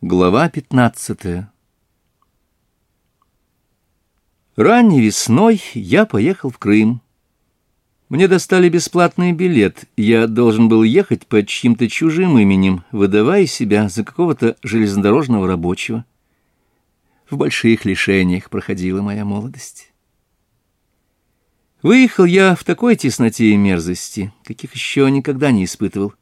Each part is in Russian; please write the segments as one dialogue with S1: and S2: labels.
S1: Глава 15 Ранней весной я поехал в Крым. Мне достали бесплатный билет, я должен был ехать под чьим-то чужим именем, выдавая себя за какого-то железнодорожного рабочего. В больших лишениях проходила моя молодость. Выехал я в такой тесноте и мерзости, каких еще никогда не испытывал.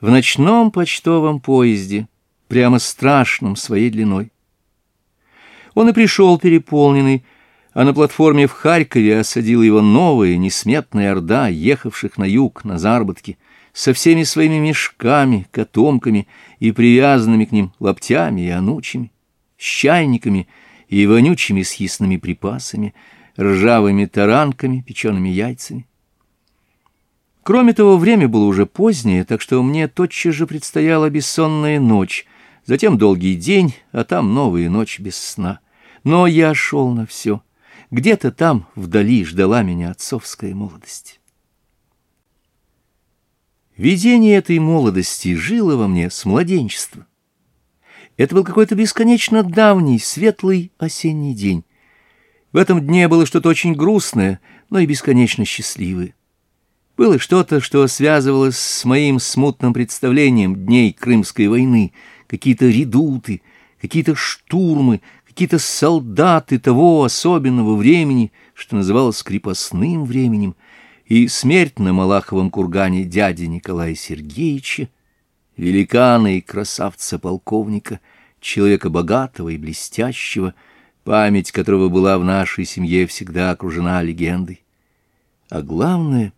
S1: В ночном почтовом поезде — прямо страшным своей длиной. Он и пришел переполненный, а на платформе в Харькове осадила его новая несметная орда, ехавших на юг, на заработки, со всеми своими мешками, котомками и привязанными к ним лоптями и анучами, с чайниками и вонючими съестными припасами, ржавыми таранками, печеными яйцами. Кроме того, время было уже позднее, так что мне тотчас же предстояла бессонная ночь, Затем долгий день, а там новая ночь без сна. Но я шел на все. Где-то там вдали ждала меня отцовская молодость. Видение этой молодости жило во мне с младенчества. Это был какой-то бесконечно давний, светлый осенний день. В этом дне было что-то очень грустное, но и бесконечно счастливое. Было что-то, что связывалось с моим смутным представлением дней Крымской войны — какие-то редуты, какие-то штурмы, какие-то солдаты того особенного времени, что называлось крепостным временем, и смерть на Малаховом кургане дяди Николая Сергеевича, великана и красавца-полковника, человека богатого и блестящего, память которого была в нашей семье всегда окружена легендой. А главное,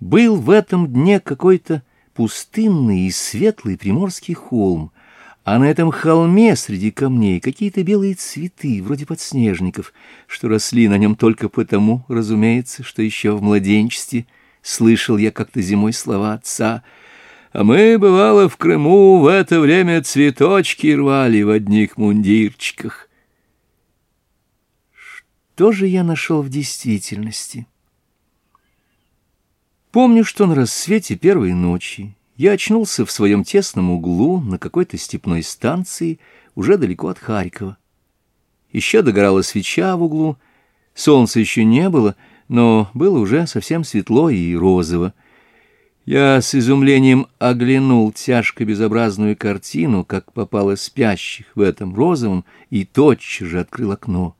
S1: был в этом дне какой-то пустынный и светлый приморский холм, а на этом холме среди камней какие-то белые цветы, вроде подснежников, что росли на нем только потому, разумеется, что еще в младенчестве слышал я как-то зимой слова отца «А мы, бывало, в Крыму в это время цветочки рвали в одних мундирчиках». Что же я нашел в действительности? Помню, что на рассвете первой ночи я очнулся в своем тесном углу на какой-то степной станции, уже далеко от Харькова. Еще догорала свеча в углу, солнца еще не было, но было уже совсем светло и розово. Я с изумлением оглянул тяжко безобразную картину, как попало спящих в этом розовом, и тотчас же открыл окно.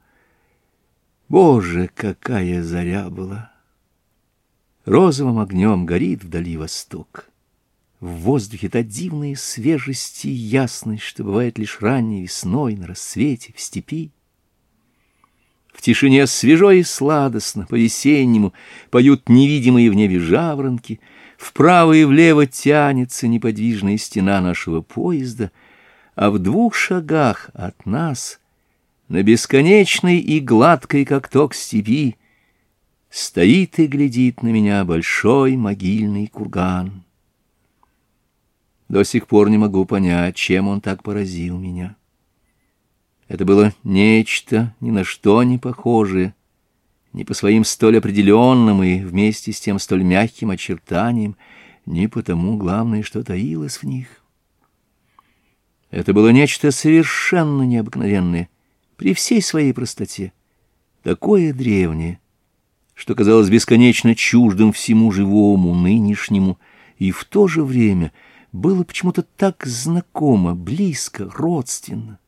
S1: Боже, какая заря была! Розовым огнем горит вдали восток. В воздухе та дивная свежесть и ясность, что бывает лишь ранней весной, на рассвете, в степи. В тишине свежо и сладостно, по-весеннему, поют невидимые в небе жаворонки, вправо и влево тянется неподвижная стена нашего поезда, а в двух шагах от нас, на бесконечной и гладкой, как ток степи, Стоит и глядит на меня большой могильный курган. До сих пор не могу понять, чем он так поразил меня. Это было нечто, ни на что не похожее, не по своим столь определенным и вместе с тем столь мягким очертаниям, не потому, главное, что таилось в них. Это было нечто совершенно необыкновенное, при всей своей простоте, такое древнее, что казалось бесконечно чуждым всему живому, нынешнему, и в то же время было почему-то так знакомо, близко, родственно.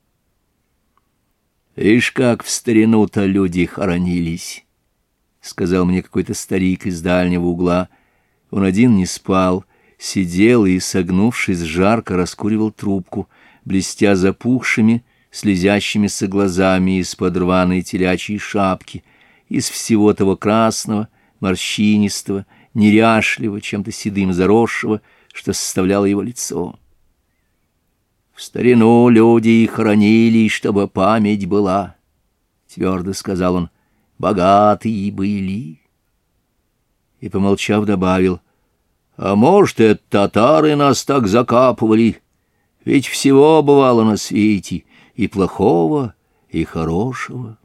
S1: «Ишь, как в старину-то люди хоронились!» — сказал мне какой-то старик из дальнего угла. Он один не спал, сидел и, согнувшись, жарко раскуривал трубку, блестя запухшими, слезящимися глазами из-под рваной телячьей шапки — из всего того красного, морщинистого, неряшливого, чем-то седым заросшего, что составляло его лицо. В старину люди и хоронили, чтобы память была, — твердо сказал он, — богатые были. И, помолчав, добавил, — а может, это татары нас так закапывали, ведь всего бывало на свете, и плохого, и хорошего.